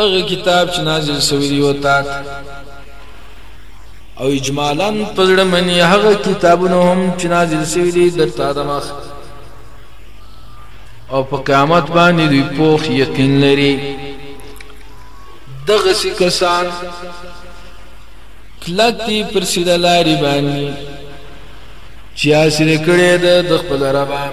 هغه کتاب چې نازل شوی دی او تا او اجمالا پزړه منی هغه کتابونه هم چې نازل شوی دی د تا دماغ او په قیامت باندې دوی پوخ یقین لري دغه سی کسان کلتی پر سیده لاری باندې چې اسره کړي د خپل ربان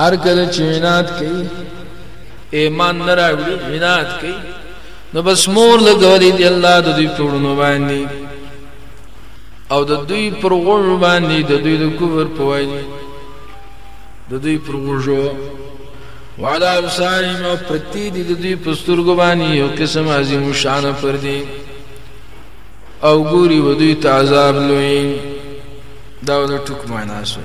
هر کله چې عناد کوي ایمان نه راوړي عناد کوي نو بس مور لګولې دی الله د دوی پړونو باندې او د دوی پر غوږ باندې د دوی د کفر په وایي د دوی پر غوږو وعلى ابصارهم او پرتی دي د دوی په سترګو باندې یو قسم عظیم شان پر دي او ګوري و دوی تعذاب لوی دا د ټکو معنا شوه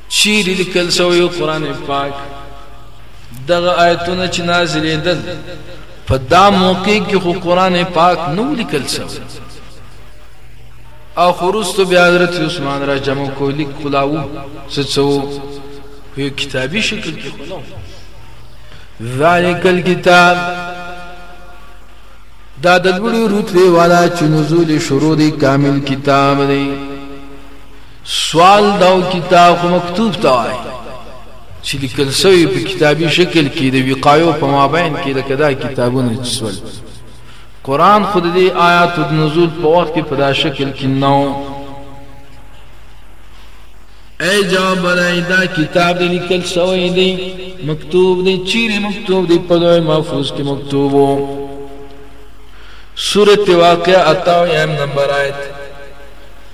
چیرې لیکل شوی قرآن پاک دغه آیتونه چې نازلېدل په دا موقع کې خو قرآن پاک نو لیکل شوی او خروستو بیا حضرت عثمان را جمع کو لیک کلاو سڅو په کتابي شکل کې خو نو ذالک الكتاب دا د لوړو رتبه والا چې نزول شروع دی کامل کتاب دی سوال داو کتاب خو مکتوب ته وای چې لیکل شوی په کتابي شکل کې د وقایو په مابین کې د کدا کتابونه چسول قران خود دې آیات د نزول په وخت کې په دا شکل کې نو ای جواب راي دا کتاب دې لیکل شوی دی مکتوب دې چیرې مکتوب دې په لوی محفوظ کې مکتوب وو سورته واقعه 8 نمبر آیت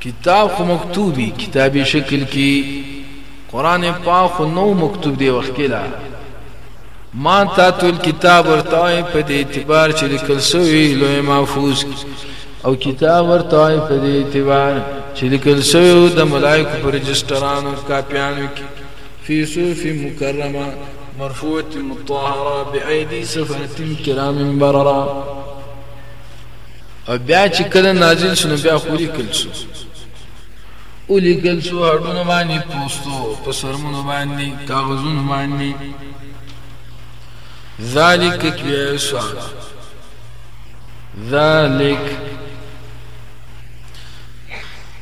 کتاب خو مکتوب وي کتابي شکل کې قران پاک خو نو مکتوب دی وخکلا ما تا تل کتاب ورته په دې اعتبار چې لیکل شوی لوی محفوظ او کتاب ورته په دې اعتبار چې لیکل شوی د ملائکه پر رجسترانو کاپیانو کې فی صوف مکرمه مرفوعه مطهره بأيدي سفرة كرام بررا او بیا چې کله نازل شنو بیا خوري کل شو اولی کل شو هډونو باندې پوستو په سرمونو باندې کاغذونو باندې ذالک کتبی سوال ذالک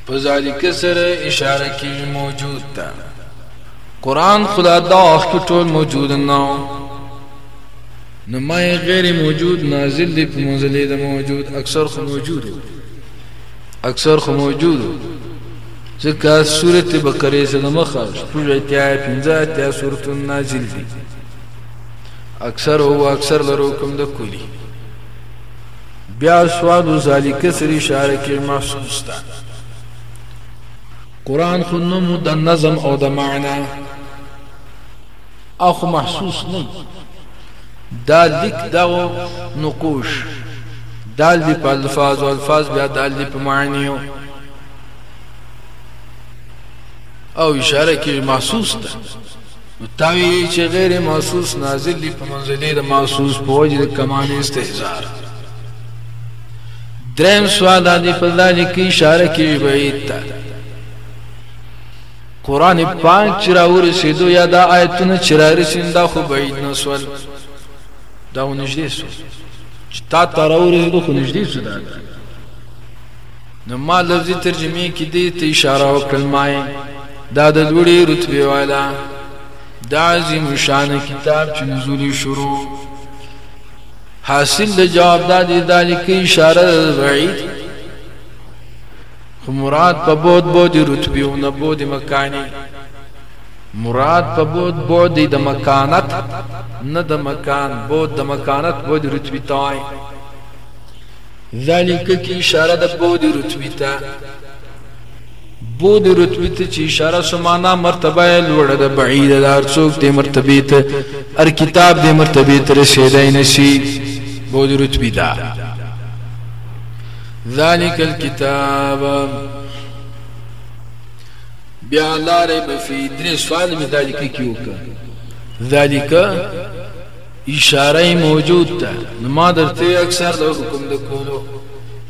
په ذالک سره اشاره کې موجود ده قران خدا دا وخت ټول موجود نه نه ما یې غیر موجود نازل دی په منزلې د موجود اکثر خو موجودو اکثر خو موجودو ځکه سورت بقره سره د مخه شپږ اتیا پنځه اتیا سورتون نازل دي اکثر او اکثر لرو کوم د کلی بیا سواد ذالک سری اشاره کې محسوس ده قران خو نوم د نظم او د معنا او خو محسوس نه دا لیک دغو نقوش دال دی په الفاظ او الفاظ بیا دال دی په معنیو او اشاره کې محسوس ده نو تاوی چې غیر محسوس نازل دی په منزله د محسوس په وجه د کمال استهزار دریم سوال دی په ذالک اشاره کې بعید ده قرآن پاک چې راورسېدو یا دا آیتونه چې رارسېدل دا خو بعید نه سول دا خو نږدې سول چې تا ته راورسېدو خو نږدې سو دا نو ما لفظي ترجمې کې دې ته اشاره وکړل ما دا د لوړې رتبې والا دا عظیم شان کتاب چې نزول شروع حاصل د جواب دا دی دا لیکي اشاره بعید خو مراد په بود بود رتبی او نه بود مکانی مراد په بود بود د مکانت نه د مکان بود د مکانت بود رتبی توای ذالک کی اشاره د بود رتبی ته بود رتبی ته چې اشاره سمانا مرتبه لوړ ده بعید ده هر څوک دې مرتبه ته هر کتاب دې مرتبه ته رسیدای نشي بود رتبی ده ذالک الكتاب بیا لا ریب فی درې سوال می ذالک کیو کا ذالک اشاره موجود ده نو ما درته اکثر د حکم د کولو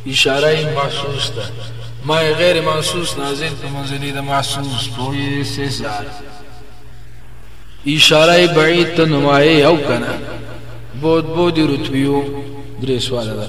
اشاره محسوس ده ما غیر محسوس نازل په منزلی د محسوس پوری سزار اشاره بعید ته نمایه او کنه بود بودی رتبیو درې سوال ده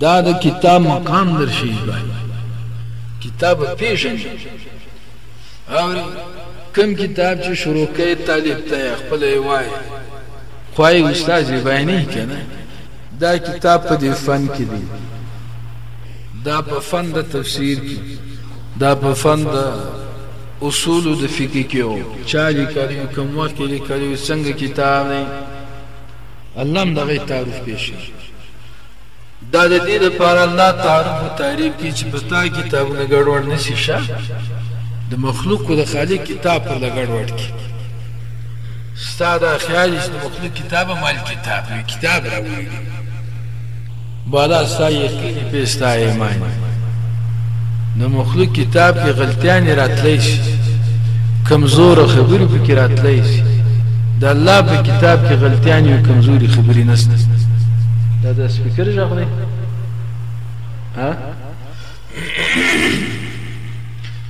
دا د کتاب مقام در شهید باید کتاب پیژنی اوری کم کتاب چې شروع کوي طالب ته خپل وای خوای استاد یې باینه کنه دا کتاب په دې فن کې دی دا په فن د تفسیر کې دا په فن د اصول د فقه کې او چا لیکلی کوم وخت لیکلی څنګه کتاب دی الله هم دغه تعارف پیښ دا د دې لپاره الله تعارف او تعریف کې چې په تا کتابونه ګډوډ نه شي شه د مخلوق او د خالق کتاب پر لګډوډ کې ستا دا خیال چې د مخلوق کتابه مال کتاب وي کتاب راوړي دي بالا ستا یقین پې ستا ایمان نو مخلوق کتاب کې غلطیانې راتلی شي کمزوره خبرې پکې راتلی شي د الله په کتاب کې غلطیانې او کمزوري خبرې نشته دا د سپیکر ژغ دی ها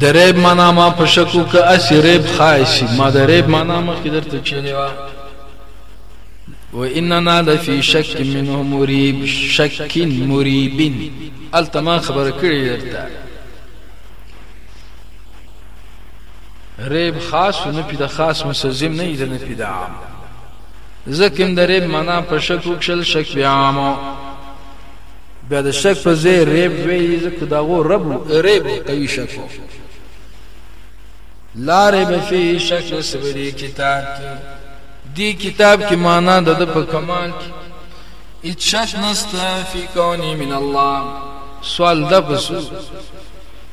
د ریب معنا ما په شک وو که اسی ریب خای شي ما د ریب معنا مخکې درته چیلې وه و اننا لفی شک منه مریب شک مریب التما خبر کړی درته ریب خاص نه پیدا خاص مسلزم نه ایده نه پیدا عام زکم د ریب معنا په شک وکشل شک بیا عامو بیا د شک په ځای ریب ویلي ځکه د هغو رب ریب قوي شک و لا ریب فی شک نشته په دې کتاب کې دې کتاب کې معنا د ده په کمال کې هېڅ شک نشته فی کونې من الله سوال ده په څه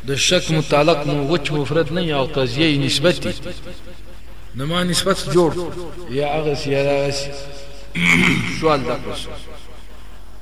د شک متعلق مو وچ مفرد نه یا او تزیه نسبت دی نو ما نسبت جوړ یا هغسې یا دغسې سوال ده په څه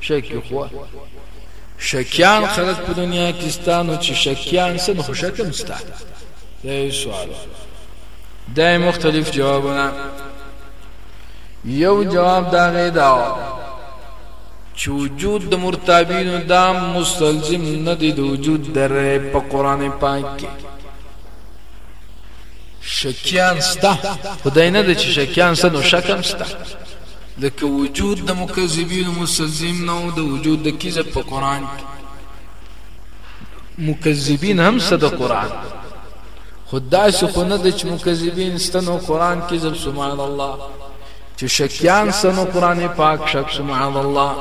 شکی خو شکیان خلق په دنیا کې ستانو چې شکیان سن خو شکم ستا دا یو سوال دا مختلف جوابونه یو جواب دا غي دا چې وجود د مرتابینو دا مستلزم نه دی د وجود در په قران پاک کې شکیان ستا خدای نه دی چې شکیان سن او شکم ستا ځکه وجود د مکذبینو مستلزم نه او د وجود د کذب په قران کې مکذبین هم صد قران خدا څه خو نه د مکذبین ستنو قران کې ځب سبحان الله چې شکیان سنو قران پاک شک سبحان الله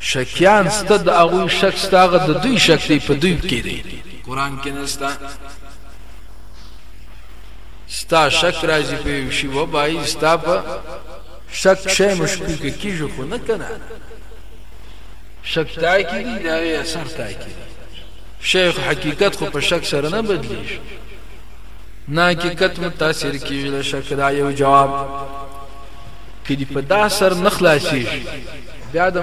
شکیان ست د هغه شک ستاغه د دوی شک دی په دوی کې دی قران کې نستا ستا شک راځي په یو شي وبای ستا په شک شی مشکوک کیږي خو نه کنه شک تا کی دی دا یا سر تا کی شیخ حقیقت خو په شک سره نه بدلیږي نه حقیقت متاثر کیږي له شک دا یو جواب کدی په دا سر نه خلاصیږي بیا د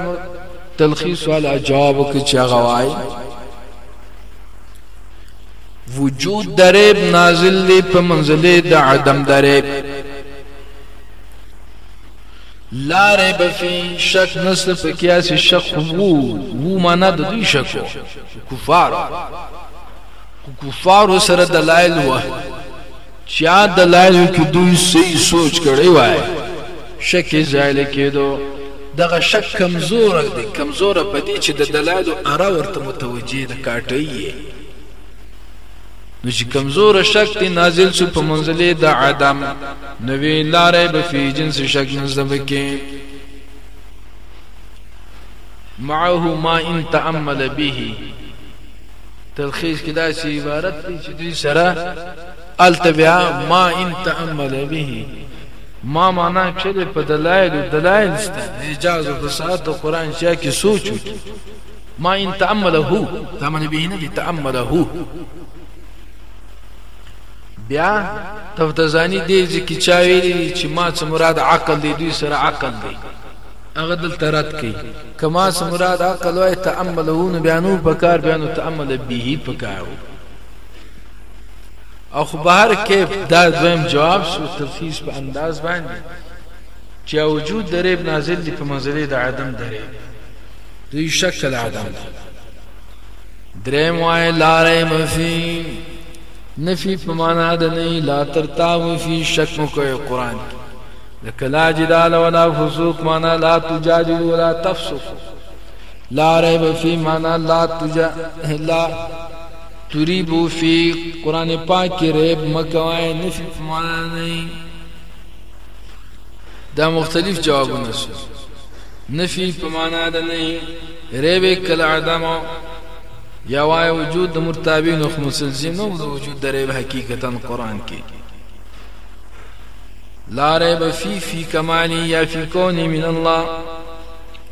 تلخیص والا جواب کې چې غوای وجود دریب نازل دی په منزله د عدم دریب لا ریب فی شک نسل په قیاس شک وو وو معنا د دوی شک کفار کفار سره دلایل و چا دلایل کې دوی صحیح سوچ کړی وای شک زایل کېدو دغه شک کمزور دی کمزور په دې چې د دلایل اره ورته متوجه د کاټي نو چې کمزور شک تی نازل سو په منزله د عدم نو وی لارې به فی جنس شک نزد بکې معه ما ان تامل به تلخیص کې دا چې عبارت دی چې دوی سره التبیا ما ان تامل به ما معنا کړل په دلایل دلایل ست اجازه فساد قرآن شیا کې سوچ وکړي ما ان تأمله تمن به نه تأمله بیا تفتزانی دی ځکه چا ویلی چې ما څه مراد عقل دی دوی سره عقل دی هغه دل ترات کوي کما څه مراد عقل وای تأملون بیانو پکار بیانو تأمل به پکارو او خو بهر کې دا دویم جواب شو تفسیر په انداز باندې چې وجود درې نازل دی په منزله د عدم درې دوی شکل عدم دی دریم وای لارې مفی نفی په معنا د نه لا تر تاو فی شک مو کوي قران لکه لا جدال ولا فسوق معنا لا تجادل ولا تفسق لا ریب فی معنا لا تجا لا تریبو فی قران پاک کې ریب مکوای نفی په معنا نه دا مختلف جوابونه شو نفی په معنی د نهی، ریب کل عدم او یا وای وجود د مرتابین او مستلزم نو د وجود د ریب حقیقتا قران کې لا ریب فی فی کمالی یا فی کونی من الله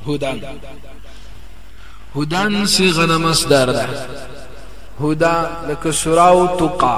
هدن هدن صيغه د مصدر ده هدا لکه سراو تقا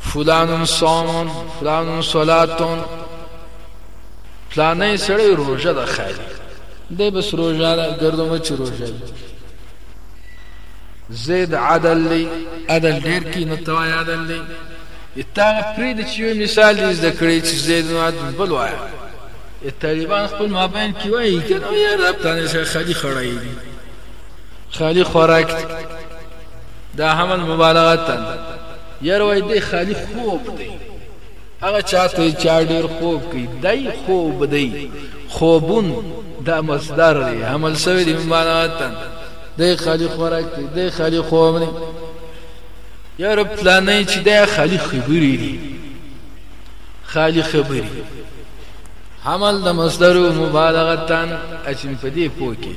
فلان صوم فلان صلاتون فلانه سړی روزه ده خیر دی بس روزه ده ګردو مچ روزه ده زید عدل لی عدل ډیر کی نو تو عدل لی اتا پرې د چیو مثال دې زده کړی چې زید نو عدل بل وای طالبان خپل مابین کې وایي کنه یا رب تانه خالي خړای دي خالي خوراک دا حمل مبالغتا یاره وای دی خالی خوب دی هغه چاته چا ډیر خوب کوي دای خوب دی خوبون دا مصدر دی حمل سوی دی مبالغتا دی خالی خوراک دی دی خالی خوب دی یاره پلانې چې دی خالی خبرې دي خالی خبرې حمل د مصدر مبالغتا اچن پدې پوکي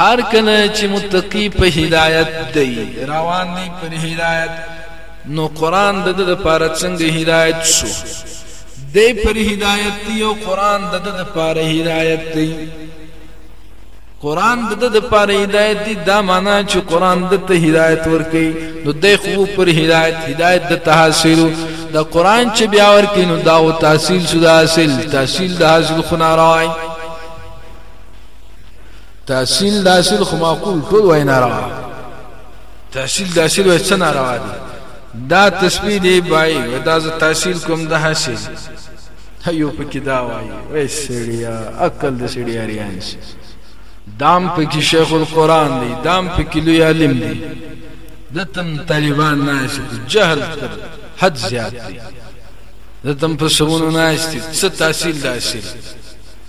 هر کله چې متقی په هدایت دی روان دی پر هدایت نو قران د د لپاره څنګه هدایت شو دی پر هدایت دی او قران د د لپاره هدایت دی قران د د لپاره هدایت دی دا معنا چې قران د ته هدایت ورکي نو د خو پر هدایت هدایت د تحصیل د قران چې بیا ورکي نو دا او تحصیل شو د حاصل تحصیل د حاصل خنارای تحصیل داسیل خو معقول ټول وای ناروا تحصیل داسیل وای څه ناروا دي دا تسبیح دی بای و دا ز تحصیل کوم د حاصل هیو پکې دا وای وای سړیا عقل د سړیا ریان شي دام پکې شیخ القرآن دی دام پکې لوی عالم دی دتم طالبان ناشي جهل تر حد زیات دی دتم په سمونو ناشتي څه تحصیل داسیل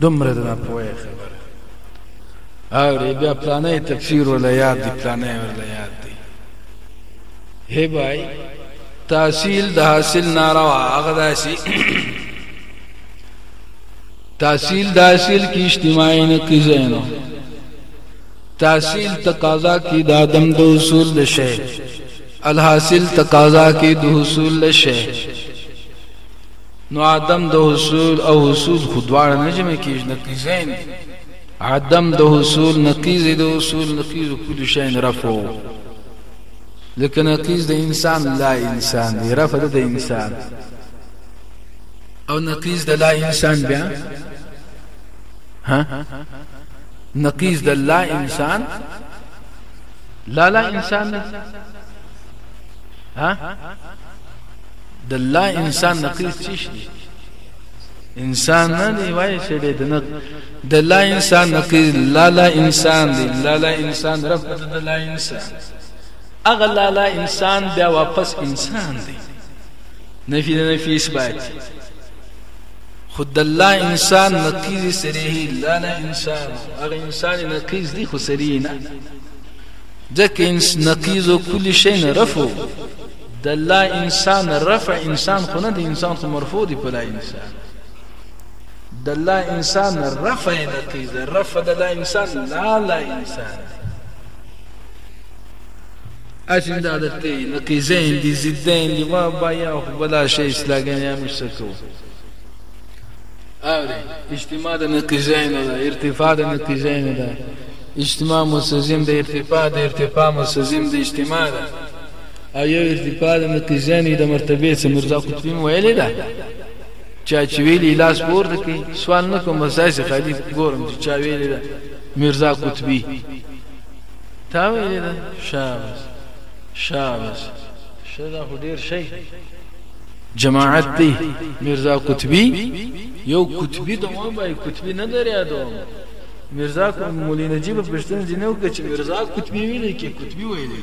دومره د ناپوهۍ خبره اورې بیا پلانې تفسیر ولا یاد دی پلانې ولا یاد دی هی بای تحصیل د حاصل ناروا هغه داسي تحصیل د حاصل کې اجتماعي نه کیږي نو تحصیل تقاضا کې د آدم د اصول د شی الحاصل تقاضا کې د حصول د شی نو عدم د حصول او حصول خو دواړه نه جمع کیږي نقیزین دي عدم د حصول نقیز د حصول نقیز کل شین رفو لکه نقیز د انسان لا انسان دی رفع د انسان او نقیز د لا انسان بیا ها نقیز د لا انسان لا لا انسان ها د الله انسان نقیص چی شي انسان نه دی وای چې دې د نه د الله انسان نقیص لا لا انسان دی لا لا انسان رب د الله انسان اغه لا لا انسان بیا واپس انسان دی نفی د نفی اثبات خود الله انسان نقیز سریه لا نه انسان اغه انسان نقیز دی خو سریه نه ځکه انس نقیز او کلی شی نه رفو د لا انسان رفع انسان خو نه د انسان خو مرفوع دی په لا انسان د لا انسان رفع نه کوي د رفع د لا انسان لا لا انسان اجل دا د تی نقیزین دی زدین دی وا با یا خو بلا شی اسلاګین یا مشکو اوره اجتماع د نقیزین ده ارتفاع د نقیزین ده اجتماع مسلزم د ارتفاع د ارتفاع مسلزم د اجتماع ده او یو ارتفاع د متزانی د مرتبه څخه مرزا قطبی ویلې ده چا چې ویلې لاس پورته کې سوال نه کوم مسایس خالی ګورم چې چا ویلې ده مرزا قطبی تا ویلې ده شابس شابس شدا خو ډیر شي جماعت دی مرزا قطبی یو قطبی د مو بای قطبی نه درې ادم مرزا کوم مولوی نجیب پښتون جنو کې چې مرزا قطبی ویلې کې قطبی ویلې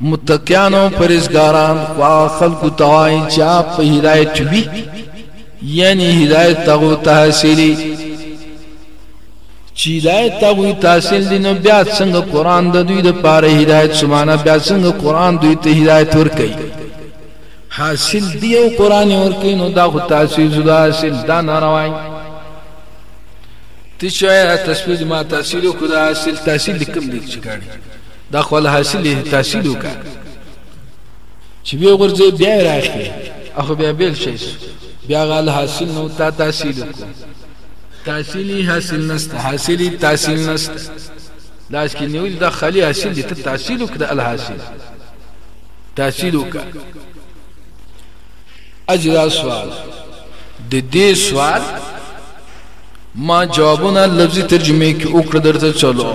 متقیانو پرېزګاران خوا خلکو ته وایي چې هغه په هدایت وي یعنی هدایت ته هغوی ته حاصلي چې هدایت ته هغوی ته حاصل دي نو بیا څنګه قرآن د دوی دپاره هدایت څه معنا بیا څنګه قرآن دوی ته هدایت ورکوي حاصل دی او قرآن ورکوي نو دا خو تحصیل زده حاصل دا ناروایي ته چې وایه تسبیح ما تحصیل وکړو دا حاصل تحصیل د کوم لیک چې کاڼي دا خپل حاصل تحصیل وکړه چې وی غورځي بیا راخلي اخو بیا بیل شي بیا غل حاصل نو تا تحصیل وکړه تحصیلی حاصل نست حاصلی تحصیل نست لاس کې نیول دا خلی حاصل دي ته تحصیل وکړه الحاصل تحصیل وکړه اجر سوال د دې سوال ما جوابونه لفظي ترجمه کې وکړه درته چلو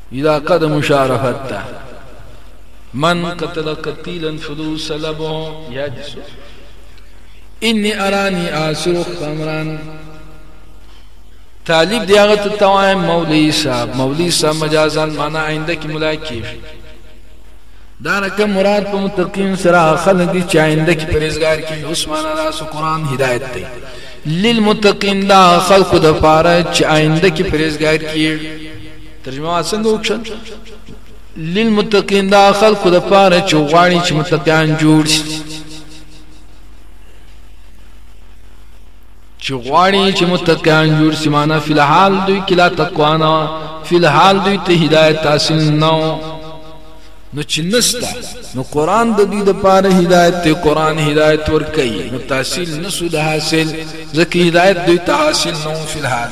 علاقه د مشارفت ته من قتل قتیلا فلو سلبو یاد شو انی ارانی آسر خمران طالب دی هغه ته توایم مولوی صاحب مولوی صاحب مجازا معنا آینده کې ملاقات دا رقم مراد په متقین سره خلک دي چې آینده کې پرېزګار کې اوس معنا راس قرآن هدایت دی للمتقین دا خلق د پاره چې آینده کې پرېزګار کې ترجمه ما څنګه وکړم للمتقین دا خلق د پاره چې غواړي چې متقیان جوړ شي چې غواړي چې متقیان جوړ شي معنا فی الحال دوی کلا تقوا نه فی الحال دوی ته هدایت حاصل نه نو چې نستا نو قران د دې د پاره هدایت ته قران هدایت ور کوي نو تحصیل نسو د حاصل ځکه هدایت دوی ته حاصل نه فی الحال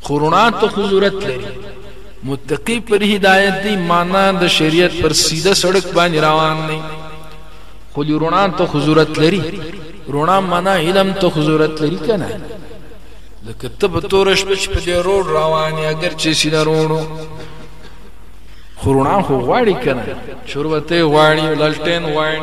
خو رڼا ته خو ضرورت لري متقی پر هدایت دی معنا د شریعت پر سیده سړک باندې روان دی خو رڼا ته خو ضرورت لري رڼا معنا علم ته خو ضرورت لري کنه لکه ته په تور شپه چې په دې روډ روان یې اگر چې سیده روډو خو رڼا خو غواړي کنه شربته غواړي لالټین غواړي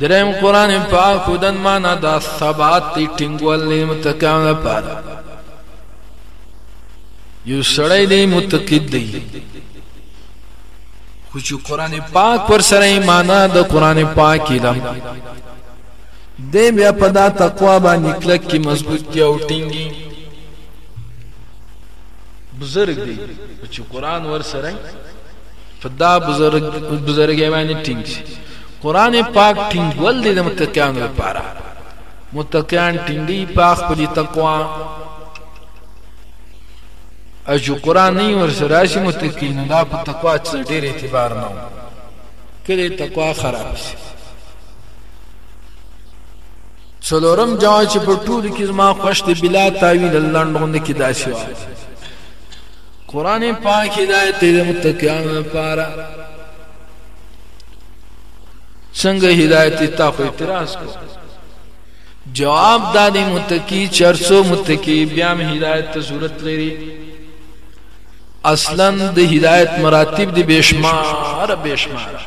دریم قرآن پاک هدن مانا دا ثبات تی ټینګول دی متقیان لپاره یو سړی دی متقید دی خو چې قرآن پاک پر سره مانا د قرآن پاک علم دی بیا په دا تقوا باندې کلک کې مضبوط دی او ټینګي بزرګ دی چې قرآن ور سره په دا بزرګ بزرګي باندې ټینګ شي قران پاک ټینګول دي د متقینانو لپاره متقین ټینګي په خپل تقوا اجو قران نه ورسره شي متقین دا په تقوا څخه ډیر اعتبار نه کړي تقوا خراب شي څلورم جواب چې په ټول کې زما خوښ دی بلا تعویل الله نن کې داسې وایي قرآن پاک هدایت دی د متقیانو لپاره څنګه هدایت دی تا خو اعتراض کو جواب دا دی متقی چرسو متقی بیا هم هدایت ته ضرورت لري اصلا د هدایت مراتب دی بشمار بشمار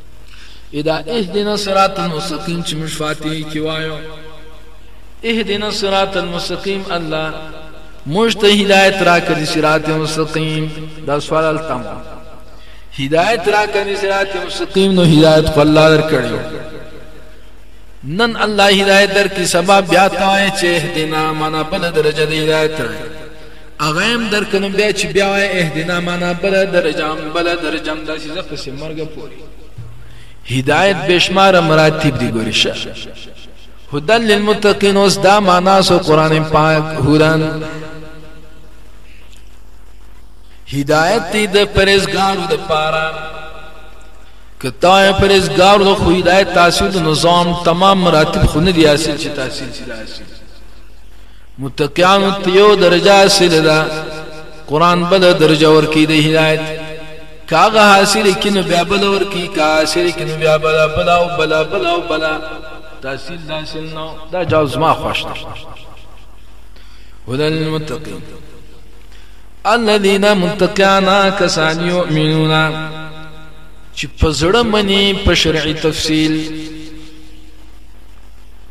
ادا اهدنا صراط المستقیم چې موږ فاتحه کې وایو اهدنا صراط المستقیم الله موږ ته هدایت راکړي صراط مستقیم دا سوال التم هدایت راکړي صراط مستقیم نو هدایت خو الله درکړي نن الله هدایت درکړي سبب بیا ته چې اهدنا معنا بل درجه دی هدایت هغه هم درکنم بیا چې بیا وای اهدنا معنا بل درجام بل درجام داسې زه پسې مرګ پوري هدایت بشمار مراتب دی ګوري شه هدل للمتقین اوس دا معنا سو قران پاک هوران هدایت دی د پرېزګارو د پاره کته پرېزګارو د خو هدایت تحصیل نظام تمام مراتب خو نه دی حاصل چې تحصیل شي متقیانو ته یو درجه حاصل ده قران بل درجه ورکی د هدایت کاغه حاصل کینو بیا بل ورکی کا حاصل کینو بیا بل بل او بل بل او بل تحصیل حاصل نو دا جواز ما خوښ ده هدل المتقین الذين متقیانا کسان یؤمنون چې پزړه منی په شرعي تفصیل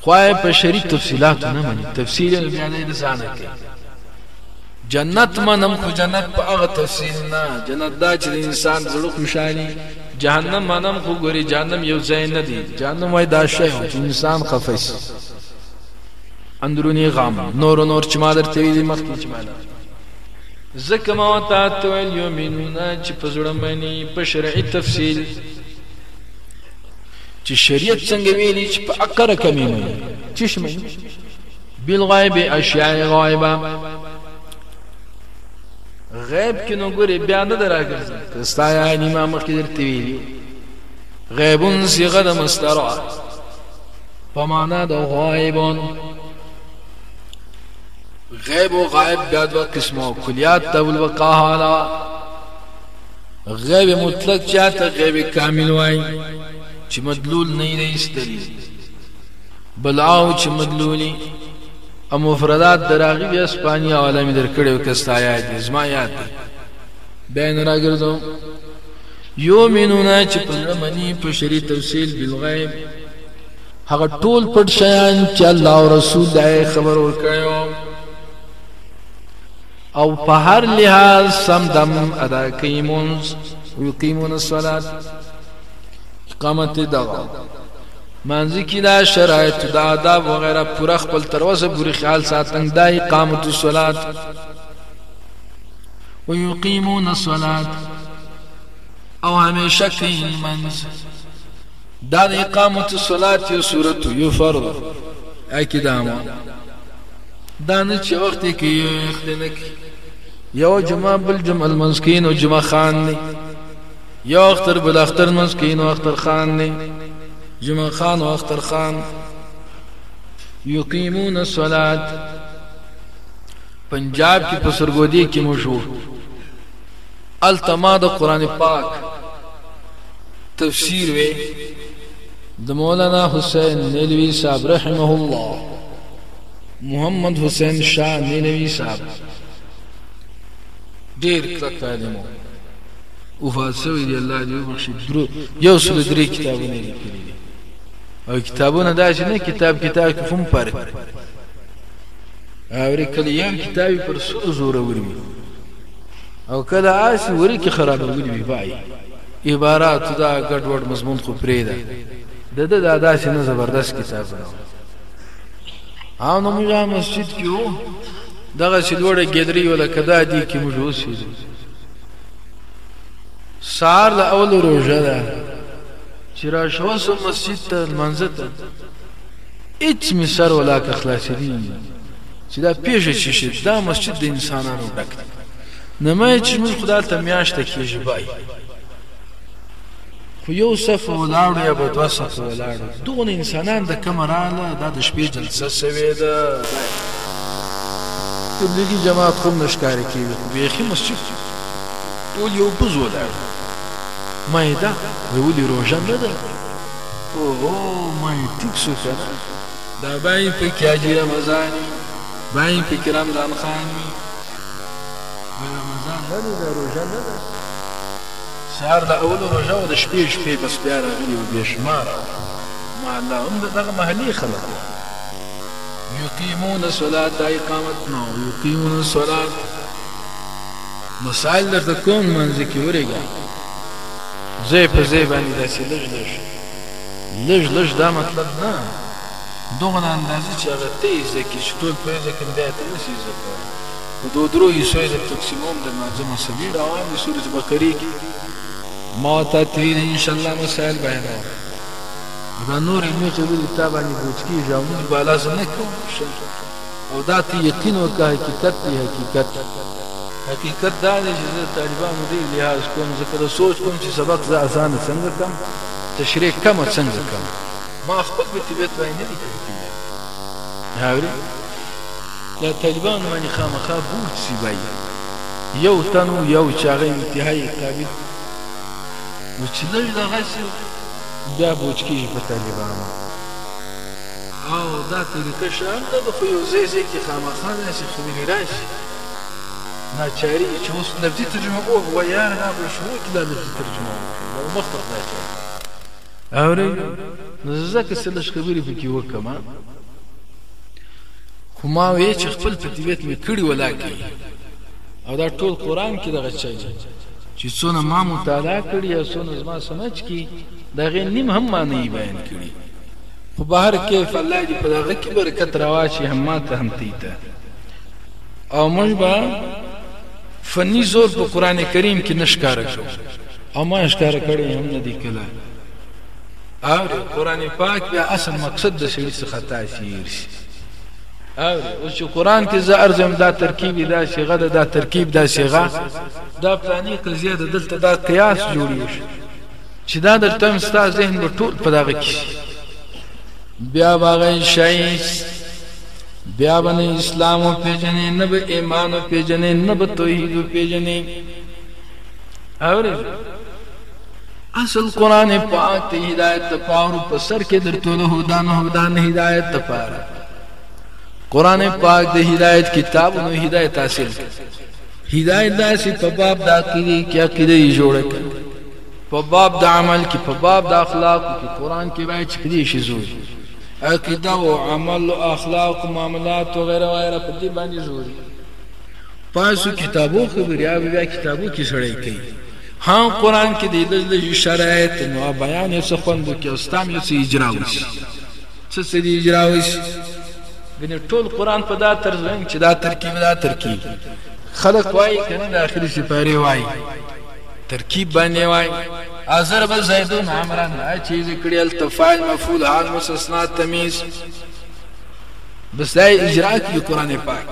خوای په شری تفصيلات نه مني تفصيل بیا نه ځانه کوي جنت منم خو جنت په هغه تفصيل نه جنت دا چې انسان زړه خوشحالي جهنم منم خو ګوري جهنم یو ځای نه دی جهنم وای دا شی چې انسان قفس اندرونی غم نور نور چې ما درته ویلي مخکې چې ما زکه ما تا تو یومینونه چې په زړه منی په شرعي تفصيل چې شریعت څنګه ویلي چې په اکره کمې مني چش مني بالغیب اشیاء غایبه غیب کې نو ګوري بیا نه دراګرځي تستا یا نیمه مخکې درته ویلي غیبون صيغه د مستر په معنا د غایبون غیب او غایب بیا دوه قسمه کلیات تول وقاها غیب مطلق چاته غیب کامل وای چې مدلول نه دی استلی بلعاو چې مدلولی او مفردات دراغي بیا اسپانیا والا مې درکړیو کستا یاد دی زما یاد دی بین راګرځو یومنونا چې په زړه منی په شری تفصیل بالغیب هغه ټول پټ شیان چې الله او رسول دای خبر ورکړیو او په هر لحاظ سم دم ادا کوي مونز ويقيمون الصلاه اقامت دغه مانځي کې دا شرایط دا آداب وغیرہ پورا خپل تر اوسه پوری خیال ساتنګ دا اقامت الصلات ويقيمون الصلاه او همیشه کوي منځ دا د اقامت الصلات یو صورت یو فرض اکی دا مو دا نه چې وخت کې یو وخت نه کې یو جمعه بل جمعه المسکین او جمعه خان نه یو اختر بل اختر مسکین او اختر خان نه جمعه خان او اختر خان یقیمون الصلات پنجاب کې پسرګودي کې مو شو هلته ما د قرآن پاک تفسیر وی د مولانا حسین نیلوی صاحب رحمه الله محمد حسین شاه نیلوی صاحب ډیر کلک عالم او فاسوی دی الله دې وبخشي درو یو سل درې کتابونه لیکلي او کتابونه دا چې نه کتاب کتاب کې هم پاره او کله یو کتابي پر سور زور ورمي او کله آسی وری کې خرابولي وي بای عبارات دا ګډوډ مضمون خو پرې ده د د دادا چې نه زبردست کتاب نه او نو موږ مسجد کې وو دغه چې لوړه ګیلری ولا کدا دی کې موږ اوسېدو سار له اول روزه ده چې را شو سم مسجد ته منځ ته اچ می سر ولا که خلاصې دي چې دا پیژه چې شي دا مسجد د انسانانو ډک دی نه مې چې موږ خدای ته میاشته کېږي بای خو یو صف ولاړو یا به دوه صف ولاړو دغه انسانان د کمراله دا د شپې جلسه سوي ده تبلیغي جماعت کوم نشکار کیږي بیخي مسجد ټول یو بز ولاړ ما دا ولې روزه نه ده اوه ما یې ټیک شو کنه دا باين پکې حاجي رمضان وي باين پکې رمضان خان وي وای رمضان ولې دا روژه نه ده سهار د اولو روژه او د شپې شپې بس بیا راغلي و بې شماره ما الله هم د دغه محلې خلک یقیمون صلاة دا اقامت نه و یقیمون صلاة مسائل درته کوم منځ کې ورېږه ځای په ځای باندې داسې لږ لږ لږ لږ دا مطلب نه دومره اندازه چې هغه ته یې زده کړي چې ټول پرې زده کړي بیا ته نه شي زده کولی په دو درو حصو یې درته تقسیموم د لمانځه مسلې روان دي سورت بقرې کې ما ته تېر انشاءالله مسایل بیانوم دا نور علمي خبرې تا باندې بوت کېږي او موږ به لازم نه کوو او دا تی یقین او که حقیقت تی حقیقت حقیقت دا دی چې زه طالبانو ډیر لحاظ کوم ځکه زه سوچ کوم چې سبق زه اسانه څنګه کم تشریح کمه څنګه کم ما خپل به طبیعت باندې نه دي کړي هاوري دا طالبان باندې خامخا بوج سی وای یو تنو یو چاغه انتهایی قابل نو چې لږ دغه سی بیا بوج کیږي په طالبانو او دا طریقه ښه هم ده خو یو ځای ځای کې خامخا داسې خبرې راشي ناچاري وي چې اوس لفظي ترجمه اوه وه یاره ما په شروع کې دا لفظي ترجمه وکړه او مخته خدای خیر اورئ نو زه ځکه څه لږ خبرې پکې وکړم خو ما وې چې خپل په طبیعت مې کړي ولاکې او دا ټول قرآن کې دغه چا دي چې څونه ما مطالعه کړي او څونه زما سمج کې دغه نیم هم معنی بیان کړي خو بهر کیف الله دې په دغه کې برکت راواچي هم ماته هم تیته او موږ به فنی زور په قران کریم کې نشکاره شو او ما ښکار کړی هم نه دی کله او قران پاک بیا اصل مقصد د شری څخه تاثیر شي او اوس چې قران کې زه ارزم دا ترکیب دا صيغه دا, دا ترکیب دا صيغه دا پلاني قضيه د دلته دا قیاس جوړیږي چې دا درته ویم ستا ذهن به ټول په دغه کې شي بیا به هغه شی بیا به نه اسلام وپېژنې نه به ایمان وپېژنې نه به توحید وپېژنې اورې اصل قران پاک ته هدایت ته پاور په سر کې درته له هدان هدان هدایت ته پاره قران پاک د هدایت کتاب نو هدایت حاصل هدایت داسې په باب د عقیده کې عقیده جوړه کړي په باب د عمل کې په باب د اخلاق کې قران کې وایي چې دې شي زور عقیده او عمل او اخلاق او معاملات او غیره غیره په دې باندې زور پاسو کتابو خبرې او بیا کتابو کې سړی کوي ها قران کې د دې شرایط نو بیان یې څه خوند کې استام یې څه اجرا وشي څه څه دې اجرا وشي ګنې ټول قران په دا طرز چې دا ترکیب دا ترکیب خلق وایي کنه د اخري سپاره وایي ترکیب باندې وای اضرب زید عمرا چیز کړي التفاعل مفعول حال مستثنا تمیز بس دا اجرا کی قران پاک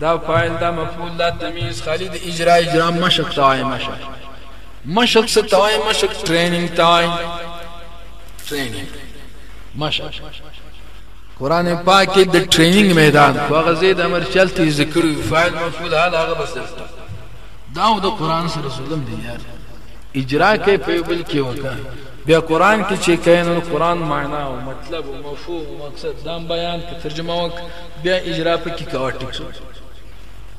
دا فاعل دا مفعول دا تمیز خالد اجرا اجرا مشق توای مشق مشق سے توای مشق ټریننګ توای ټریننګ مشق قران پاک کې د ټریننګ میدان هغه زید امر چلتی ذکر فاعل مفعول حال هغه بس دا او د قران سره ظلم دی یار اجرا کې په بل کې وکا بیا قران کې چې کین نو قران معنا او مطلب او مفهوم او مقصد دام بیان کې ترجمه وک بیا اجرا په کې کاوه ټیک شو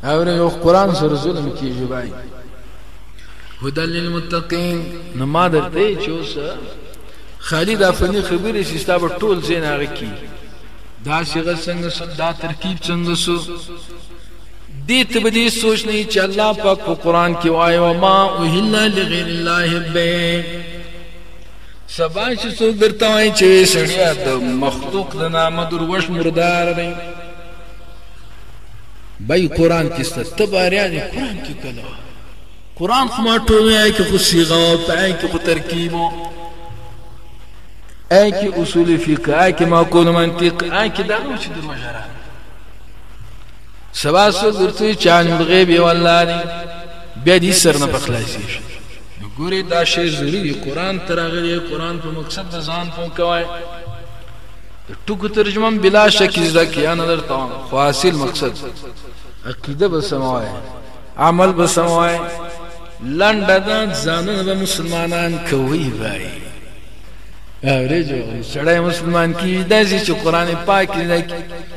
او یو قران سره ظلم کیږي بای هدى للمتقين نو ما درته چې اوس خالي د افغاني خبرې چې ستا په ټول زین هغه کې دا صيغه څنګه دا ترکیب څنګه سو دې ته به دې سوچ نه وي چې الله پاک په قرآن کې وایي وما اهل لغیر الله به سبا چې څوک درته وایي چې سړیا د مخلوق د نامه دروش مردار دی بای قرآن کې ست ته باریا دی قرآن کې کله قرآن خو ما ټول یې کې خو صیغه او پای کې خو ترکیب او اې کې اصول فقه اې کې معقول منطق اې کې دا نو چې دروژه راغله سبا سو درته چا نور غیب یو الله دی بیا دې سر نه بخلاصي شي ګوري دا شی ضروری دی قران ترغلی قران په مقصد د ځان په کوي د ټکو ترجمه بلا شک زده کیا نظر تا خو اصل مقصد عقیده به سموي عمل به سموي لنډه ده ځانونه به مسلمانان کوي وای اورېجو سړی مسلمان کی داسې چې قران پاک نه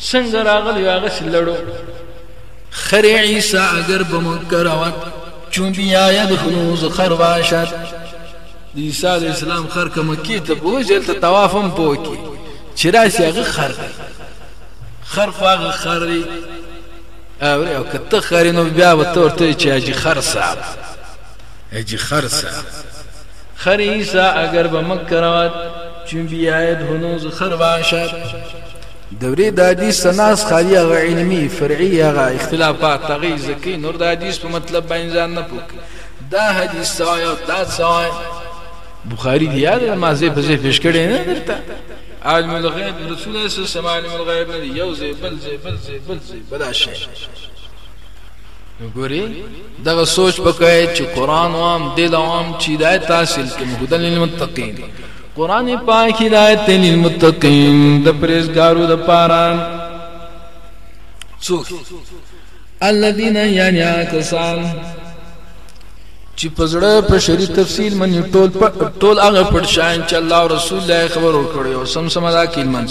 څنګه راغلی هغه چې لړو خر عیسی اگر به منکر وات چون بیا يدخلوا زخر باشد عیسی علی السلام خر کوم کی ته بوجل ته طواف هم پوکي چې راشي هغه خر خر خو هغه خر دی او کته خرینو بیا وته ورته چې اجي خر صاحب هجی خر سره. خر عیسی اگر به مکه رود چون بیاید هنوز خر باشد. دوری د حدیث سناس خالی هغه علمی فرعی هغه اختلافات هغه زکی نور د حدیث په مطلب باندې ځان نه پوک دا حدیث سوای او دا سوای بخاری دی یاد ما زه په زه پیش کړی نه درته عالم الغیب رسول الله صلی الله علیه وسلم عالم الغیب نه یو زه بل زه بل زه بل زه بلا شی ګوري دغه سوچ وکړئ چې قران وام د لوام چې دای تحصیل کې هدل للمتقین قران پاک هدایت للمتقین د پرېزګارو د پاره څوک الذين يعني کسان چې پزړه په شری تفصیل منی ټول ټول هغه پړ شاین چې الله او رسول الله خبر ورکړي او سم سم ادا کړي منځ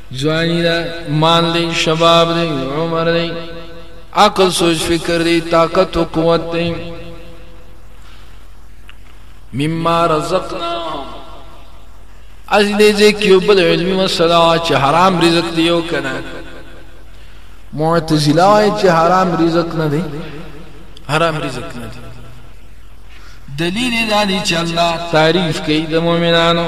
ځواني ده، مال دی، شباب دی، عمر دی، عقل سوچ فکر دی، طاقت و قوت دی. مما رزقناهم از دې ځکه یو بل علمي مسله چې حرام رزق دی او کنه معتزله وايي چې حرام رزق نه دی حرام رزق نه دی دلیل دا دی چې الله تعریف کوي د مؤمنانو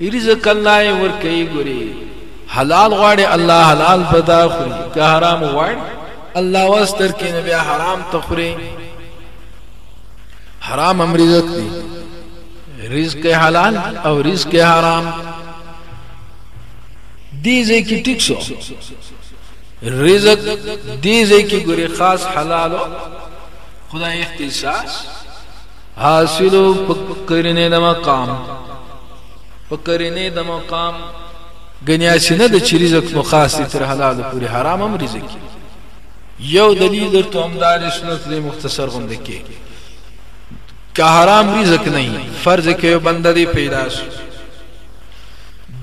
رزق الله یې ورکوي ګوري حلال غواړي الله حلال په تا خوري که حرام غواړي الله واس درکوي نو بیا حرام ته خوري حرام هم رزق دی رزق حلال او رزق حرام دې ځای کې ټیک شو رزق دې ځای کې ګوري خاص حلال خدای اختصاص حاصلو پکرینه د مقام پکرینه د مقام غنیاسی نه د چی رزق مو خاص تر حلال پوری حرام هم رزق یو دلیل در تو امدار سنت دې مختصر غوند کې که حرام رزق نه فرض کې یو بنده دی پیدا شو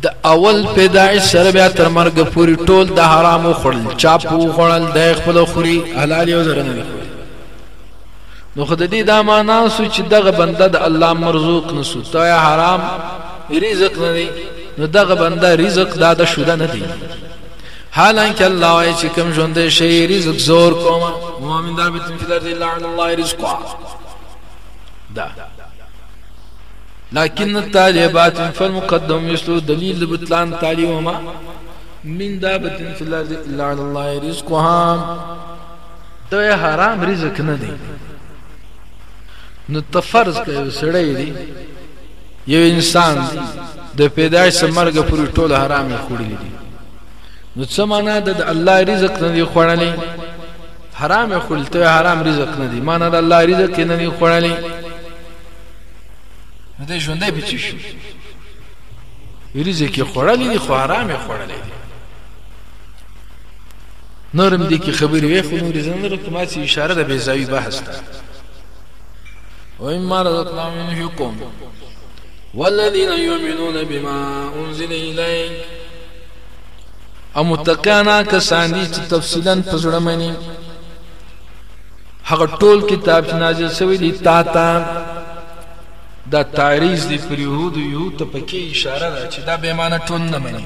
د اول پیدایش سره بیا تر مرګ پوری ټول د حرامو خړل چاپو خړل د خپل خوري حلال یو زره نه نو خو د دې دا معنا سو چې دغه بنده د الله مرزوق نسو ته حرام رزق نه دی نو دغه بنده رزق دا د شوده نه دی حالانکه الله وايي چې کوم ژوند شي رزق زور کوم مؤمن دا به تم فی الارض الا علی الله رزقا دا لكن الطالبات فالمقدم يسلو دليل بطلان تعليمهما من دابة في الأرض إلا على الله رزقها دا یې حرام رزق نه دی نو ته فرض کړه یو سړی دی یو انسان دی د پیدایش سره مرګ پورې ټول حرام یې خوړلي دي نو څه معنا ده د الله رزق نه دی خوړلی حرام یې خوړل ته حرام رزق نه دی معنا د الله رزق نه دی خوړلی نو دې ژوندې به چی شي رزق یې خوړلی دی خو حرام یې خوړلی دی نورم دې کې خبرې وې خو نورې زه نه درکو ما چې اشاره د بیزاوي بحث ته وإما رزقناهم ينفقون والذين يؤمنون بما أنزل إليك او متقانا کسان دي چې تفصیلا په زړه مني هغه ټول کتاب چې نازل شوی دی تا تا دا تعریض دی پر یهود یهود ته پکې اشاره ده چې دا به معنی ټول نه مني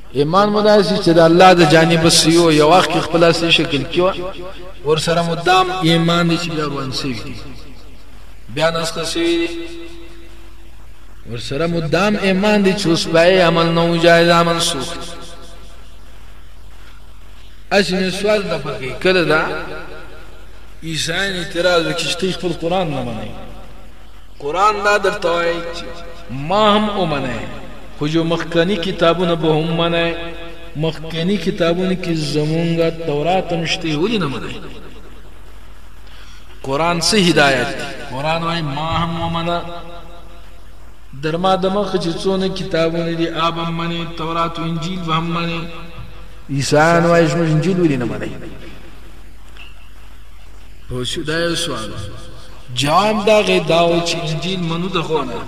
ایمان مو داسې چې د الله د جانب سیو یو وخت کې خپل سي شکل کیو ور سره مدام ایمان دې چې بیا روان سي بیا نسخه سي ور سره مدام ایمان دې چې اوس پای عمل نو جایز عمل سوخ اسنه سوال د پکې کړه دا عیسی اعتراض وکړي خپل قران نه مني قرآن دا درته وايي چې ما هم ومنئ، خو جو مخکني کتابونه به هم منئ، مخکني کتابونو کې زمونږ تورات هم شته، ولې نه منئ؟ قرآن څه هدایت دی؟ قرآن وايي ما هم ومنه، درما د مخ چې څونه کتابونه دي آب هم مني تورات او انجیل به هم مني عیسایان وایي چې انجیل ولې نه مني هو شو دا یو سوال جواب دا غي داو چې انجیل منو د خونه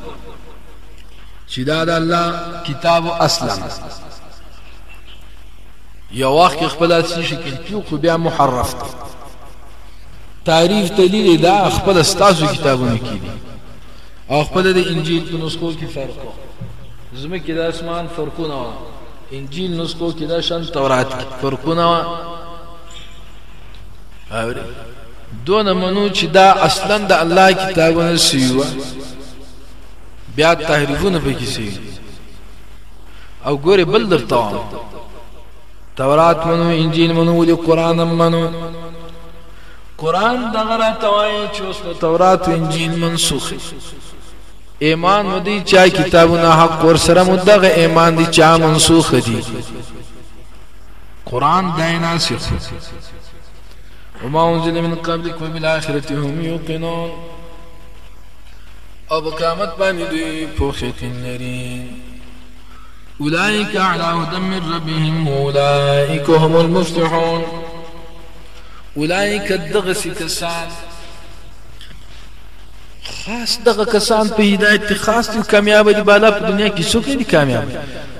چې دا د الله کتاب اصلا یو وخت خپل څه شي کړو خو بیا محرف دی تعریف دلیل دا خپل استاسو کتابونه کې دي او خپل د انجیل په نسخو کې فرق زمه کې د اسمان فرقونه انجیل نسخو کې دا شان تورات فرقونه اوري دون منو چې دا اصلا د الله کتابونه سیوا بیا تحریفونه پکې سي او ګوره بل درته تورات منو انجیل منو ولې قران منو قران دغه را توای چې اوس تورات او انجیل منسوخ ایمان ودی چا کتابونه حق ور سره مدغه ایمان دي چا منسوخ دي قرآن دای ناسخ وما انزل من قبلك وبالآخرة هم يوقنون او بقیامت باندې دوی پوخ یقین لري اولئک علی هدى من ربهم اولئک هم المفلحون اولئک دغسی کسان خاص دغه کسان په هدایت خاص دي کامیاب دي بالا په دنیا کې څوک نه دي کامیاب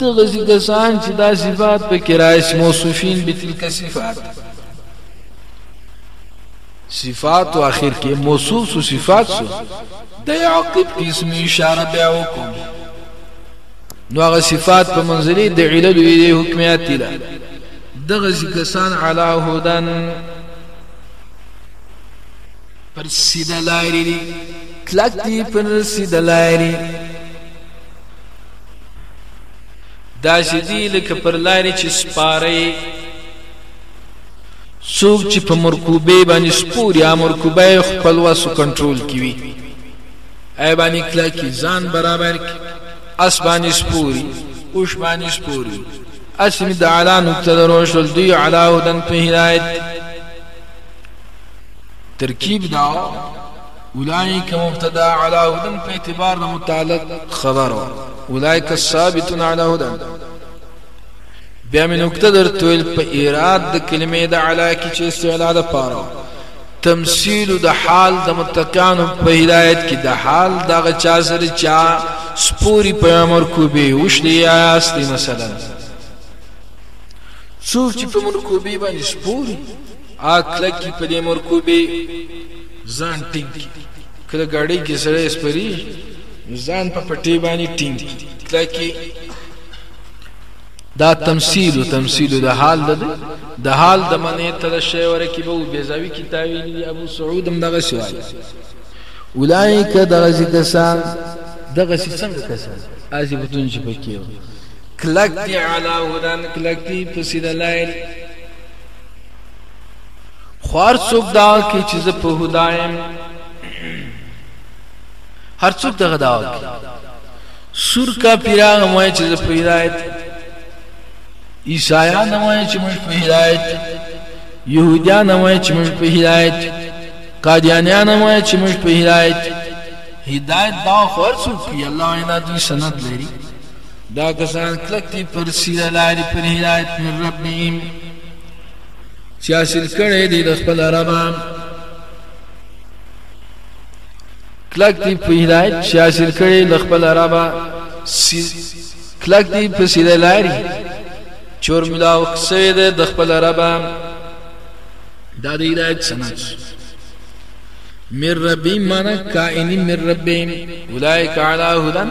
دغسي کسان چي دا صفات په کې راشي موصوفين بتلک صفات صفات او اخر کې موصوف سو صفات سو د عاقب کې اسم اشاره بیا وکم نو هغه صفات په منزلي د علل وی حکمیات دي دغه کسان علا هدن پر سیده لاري کلک دي پر سیده لاري داسې دي لکه پر لارې چې سپاره یې څوک چې په مرکوبې باندې سپور یا مرکوبه یې خپل وسو کنټرول کې وي ای باندې کلکې ځان برابر کړي اس باندې سپوري اوش باندې سپوري اسمی د اعلی نقطه درو شول دی علا هدن په هدایت ترکیب دا اولئک مبتدا علی هدن په اعتبار د متعلق خبر اولئک الثابتون علی هدن بیا مې نقطه در تویل په ایراد د کلمې د علا کې چې استعلا د پاره تمثيل د حال د متقان په هدایت کې د حال دغه چا سره چا سپوري په امر کو به وشلي یاستي مثلا څوک چې په ملکو به باندې سپوري آ کلکی په دې مرکو بې ځان ټینګ کی کله ګاډی کې سړی سپری ځان په پټې باندې ټینګ کی کلکی دا تمثيل تمثيل د حال د د حال د منې تر شی ورکی به بیزاوی کتابی دی ابو سعود هم دغه سوال اولایک دغه کسان دغه څنګه کسان ازي بتون چې پکې کلک دی علا هدان کلک دی پسې د لایل خو هر څوک دا کې چې زه په هدایم هر څوک دغه دا کې سور کا پیران وای چې زه په هدایت عیسایان وای چې موږ په هدایت يهوديان وای چې موږ په هدایت قادیانیان وای چې موږ په هدایت هدایت دا خور څوک الله عینا دوی سند لري دا کسان کلک دي پر سیده لارې پر هدایت من ربهم چې حاصل کړی دی د خپل ربه کلک دی په هدایت چې حاصل کړي د خپل عربا کلک دی په سیده لاري چور ملا او قصید د خپل عربا دا د هدایت سند مر ربي من کائن مر ربي اولئک علی هدن